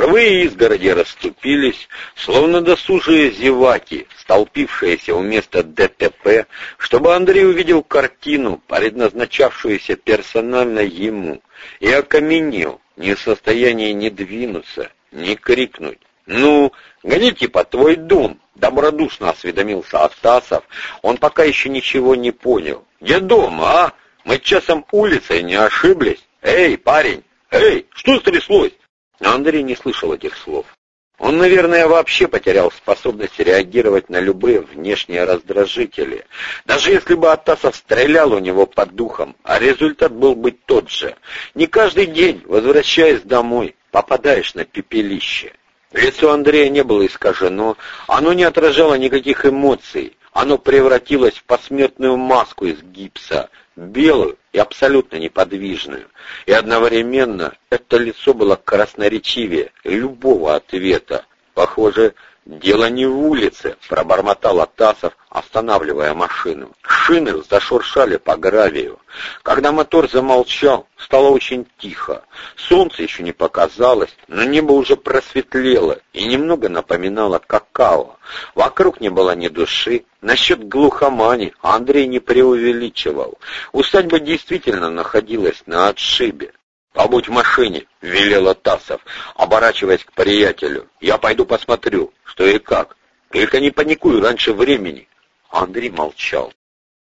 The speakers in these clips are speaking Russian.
Живые изгороди расступились, словно досужие зеваки, столпившиеся у места ДТП, чтобы Андрей увидел картину, предназначавшуюся персонально ему, и окаменел, не в состоянии ни двинуться, ни крикнуть. «Ну, гоните по твой дом!» — добродушно осведомился Астасов. Он пока еще ничего не понял. «Где дом, а? Мы часом улицей не ошиблись? Эй, парень! Эй, что стряслось?» Андрей не слышал этих слов. Он, наверное, вообще потерял способность реагировать на любые внешние раздражители. Даже если бы Атасов стрелял у него под духом, а результат был бы тот же. Не каждый день, возвращаясь домой, попадаешь на пепелище. Лицо Андрея не было искажено, оно не отражало никаких эмоций. Оно превратилось в посмертную маску из гипса, белую и абсолютно неподвижную. И одновременно это лицо было красноречивее любого ответа. Похоже, «Дело не в улице», — пробормотал Атасов, останавливая машину. Шины зашуршали по гравию. Когда мотор замолчал, стало очень тихо. Солнце еще не показалось, но небо уже просветлело и немного напоминало какао. Вокруг не было ни души. Насчет глухомани Андрей не преувеличивал. Усадьба действительно находилась на отшибе. «Побудь в машине», — велел Тасов, оборачиваясь к приятелю. «Я пойду посмотрю, что и как. Только не паникуй раньше времени». Андрей молчал.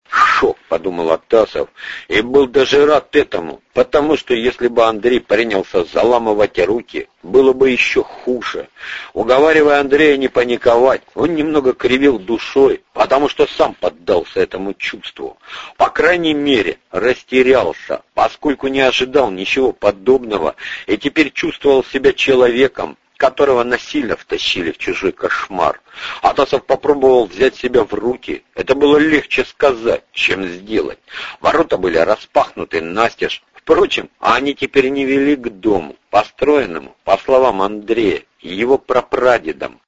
«Шок», — подумал Атасов, и был даже рад этому, потому что если бы Андрей принялся заламывать руки, было бы еще хуже. Уговаривая Андрея не паниковать, он немного кривил душой, потому что сам поддался этому чувству. По крайней мере, растерялся, поскольку не ожидал ничего подобного и теперь чувствовал себя человеком, которого насильно втащили в чужой кошмар. Атасов попробовал взять себя в руки. Это было легче сказать, чем сделать. Ворота были распахнуты настежь. Впрочем, они теперь не вели к дому, построенному, по словам Андрея, его прапрадедом.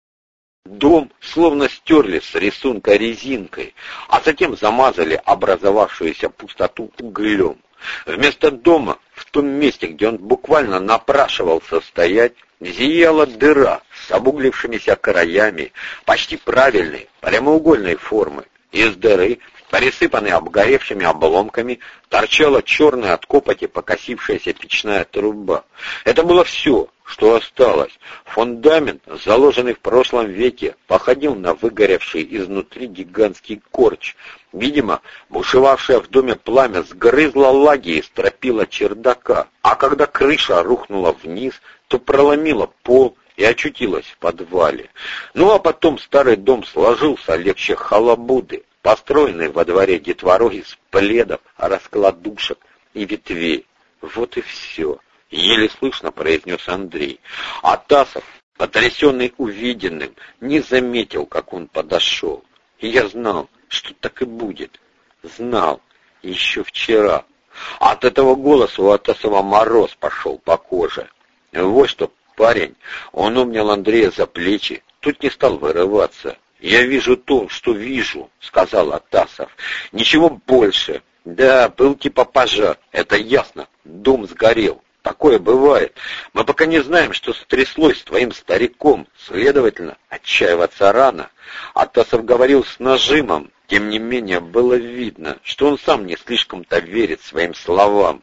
Дом словно стерли с рисунка резинкой, а затем замазали образовавшуюся пустоту углем. Вместо дома, в том месте, где он буквально напрашивался стоять, зияла дыра с обуглившимися краями, почти правильной, прямоугольной формы. Из дыры, присыпанной обгоревшими обломками, торчала черная от копоти покосившаяся печная труба. Это было все, что осталось. Фундамент, заложенный в прошлом веке, походил на выгоревший изнутри гигантский корч. Видимо, бушевавшее в доме пламя сгрызло лаги и стропило чердака, а когда крыша рухнула вниз, то проломила пол и очутилась в подвале. Ну а потом старый дом сложился легче халабуды, построенный во дворе детворой из пледов, раскладушек и ветвей. Вот и все. Еле слышно произнес Андрей. А Тасов, потрясенный увиденным, не заметил, как он подошел. И я знал, что так и будет. Знал еще вчера. От этого голоса у Атасова мороз пошел по коже. Вот что, парень, он умнял Андрея за плечи, тут не стал вырываться. «Я вижу то, что вижу», — сказал Атасов. «Ничего больше. Да, был типа пожар, это ясно. Дом сгорел. Такое бывает. Мы пока не знаем, что стряслось с твоим стариком. Следовательно, отчаиваться рано». Атасов говорил с нажимом. Тем не менее, было видно, что он сам не слишком-то верит своим словам.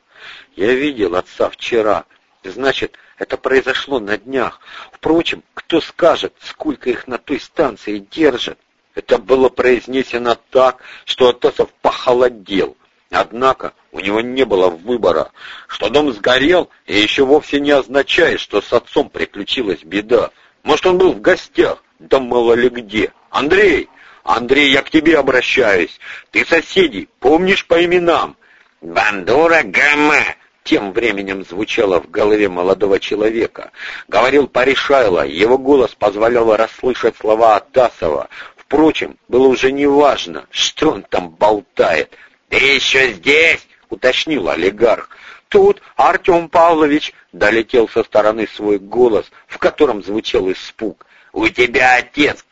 «Я видел отца вчера. Значит, это произошло на днях. Впрочем, кто скажет, сколько их на той станции держат? Это было произнесено так, что Атасов похолодел. Однако у него не было выбора. Что дом сгорел, и еще вовсе не означает, что с отцом приключилась беда. Может, он был в гостях, да мало ли где. Андрей! Андрей, я к тебе обращаюсь. Ты соседей помнишь по именам? Бандура Гамма, тем временем звучало в голове молодого человека. Говорил Паришайло, его голос позволял расслышать слова Атасова. Впрочем, было уже неважно, что он там болтает. «Ты еще здесь?» — уточнил олигарх. «Тут, Артем Павлович!» — долетел со стороны свой голос, в котором звучал испуг. «У тебя отец,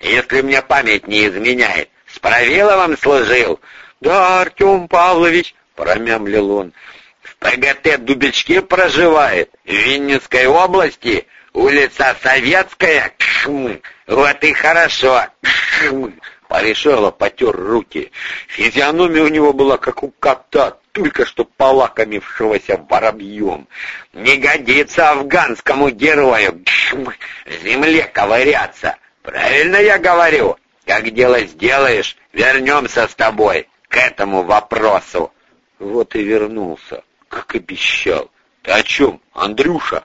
если мне память не изменяет, с Правиловым служил?» «Да, Артем Павлович!» — промямлил он. ПГТ Дубельчке проживает, в Винницкой области. улица Советская? Вот и хорошо. Кхм. Порешало потер руки. Физиономия у него была как у кота, только что полакомившегося воробьем. «Не годится афганскому герою в земле ковыряться. Правильно я говорю? Как дело сделаешь, вернемся с тобой к этому вопросу». Вот и вернулся, как обещал. «Ты о чем, Андрюша?»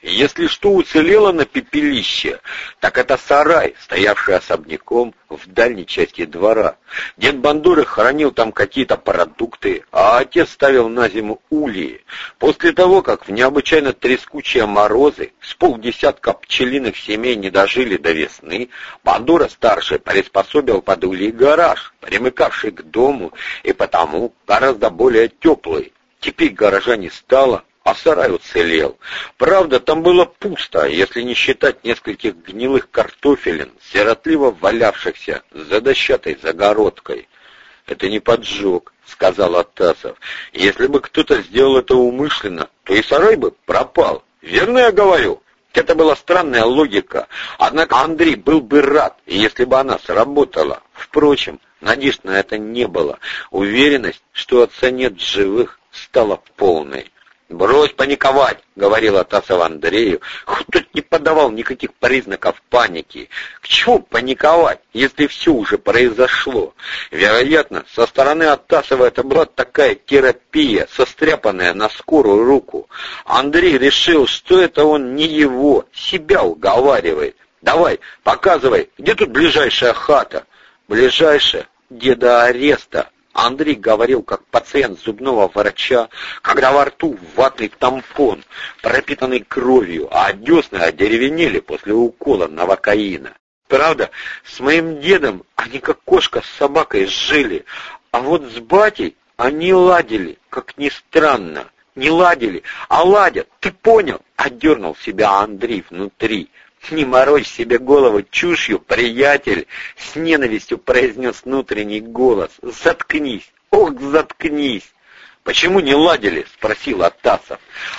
Если что уцелело на пепелище, так это сарай, стоявший особняком в дальней части двора. Дед Бандуры хранил там какие-то продукты, а отец ставил на зиму ульи. После того, как в необычайно трескучие морозы с полдесятка пчелиных семей не дожили до весны, Бандура-старший приспособил под ульи гараж, примыкавший к дому и потому гораздо более теплый. Теперь гаража не стало, а сарай уцелел. Правда, там было пусто, если не считать нескольких гнилых картофелин, сиротливо валявшихся за дощатой загородкой. «Это не поджог», — сказал Атасов. «Если бы кто-то сделал это умышленно, то и сарай бы пропал. Верно я говорю?» Это была странная логика, однако Андрей был бы рад, если бы она сработала. Впрочем, надежд на это не было. Уверенность, что отца нет живых, стала полной. «Брось паниковать!» — говорила Тасов Андрею. Тот не подавал никаких признаков паники. К чему паниковать, если все уже произошло? Вероятно, со стороны Атасова это была такая терапия, состряпанная на скорую руку. Андрей решил, что это он не его, себя уговаривает. «Давай, показывай, где тут ближайшая хата?» «Ближайшая? Деда ареста», Андрей говорил, как пациент зубного врача, когда во рту ватный тампон, пропитанный кровью, а десны одеревенели после укола новокаина. Правда, с моим дедом они как кошка с собакой жили, а вот с батей они ладили, как ни странно. Не ладили, а ладят, ты понял? Отдернул себя Андрей внутри. «Не морочь себе голову чушью, приятель!» — с ненавистью произнес внутренний голос. «Заткнись! Ох, заткнись!» «Почему не ладили?» — спросил Атасов.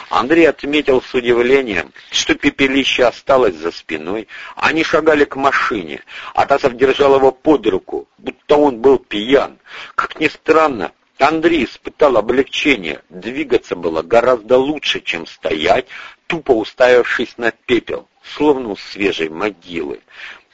Андрей отметил с удивлением, что пепелище осталось за спиной. Они шагали к машине. Атасов держал его под руку, будто он был пьян. Как ни странно, Андрей испытал облегчение. Двигаться было гораздо лучше, чем стоять, тупо уставившись на пепел словно у свежей могилы.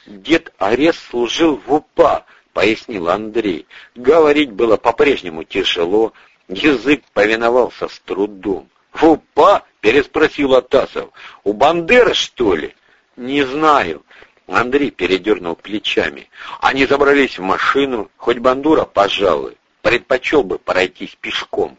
Дед Арест служил в УПА, пояснил Андрей. Говорить было по-прежнему тяжело, язык повиновался с трудом. «В УПА?» — переспросил Атасов. «У Бандеры, что ли?» «Не знаю». Андрей передернул плечами. Они забрались в машину, хоть Бандура, пожалуй, предпочел бы пройтись пешком.